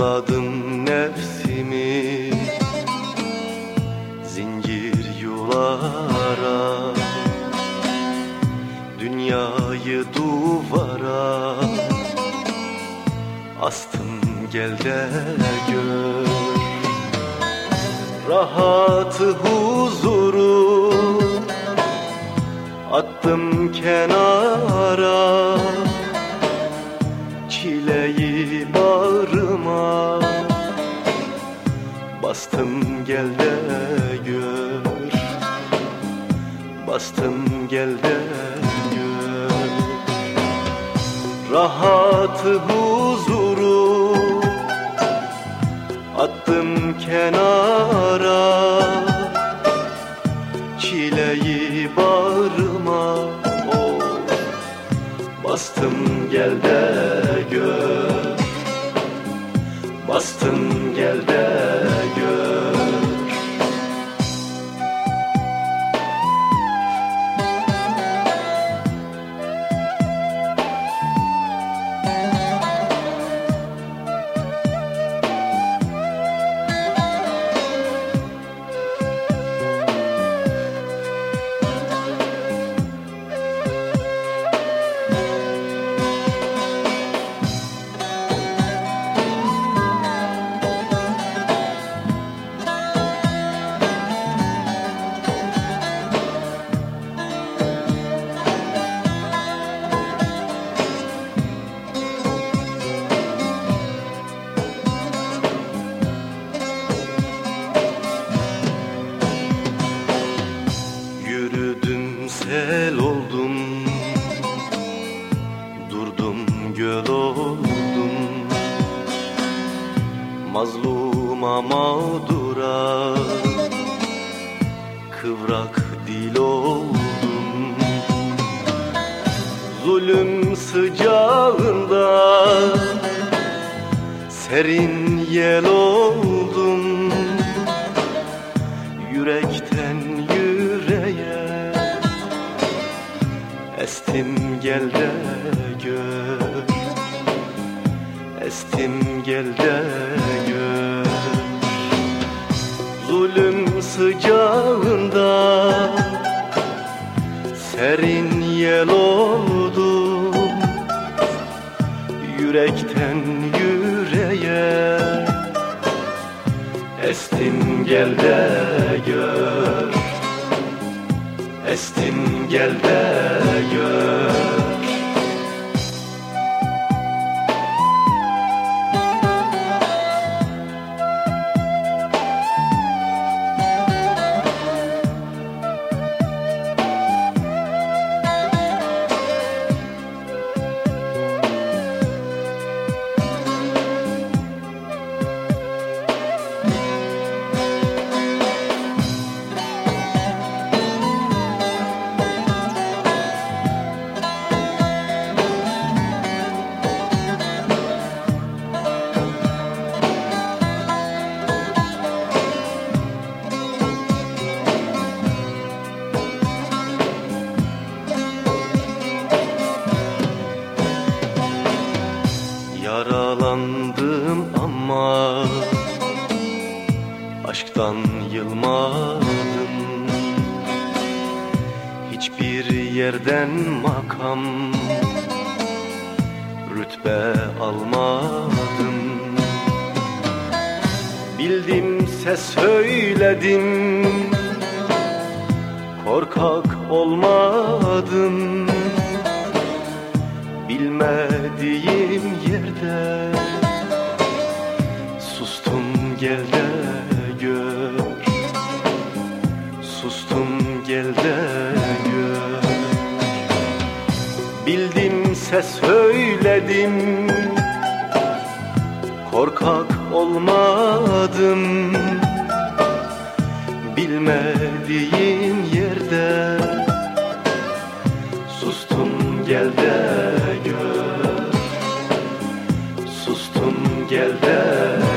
Bağladım nefsimi. Zincir yulara. Dünyayı duvara. Astım gel de gör. Rahatı huzuru. Attım kenara. Çileyi bağ Bastım gel de gör Bastım gel de gör Rahatı huzuru Attım kenara. Çileyi bağrıma oh. Bastım gel de gör Bastım gel de oldum Mazluma mağdura Kıvrak dil oldum. Zulüm sıcağında Serin yel oldum. Yürekten yüreğe Estim gel de gör Estim gel de gör Zulüm sıcağında Serin yel oldum. Yürekten yüreğe Estim gel de gör Estim gel de gör Aşktan yılmadım Hiçbir yerden makam Rütbe almadım. Bildimse söyledim Korkak olmadım. Bilmediğim yerde Sustum gel de gör Bildimse söyledim. Korkak olmadım. Bilmediğim yerde Sustum gel de gör. Sustum gel de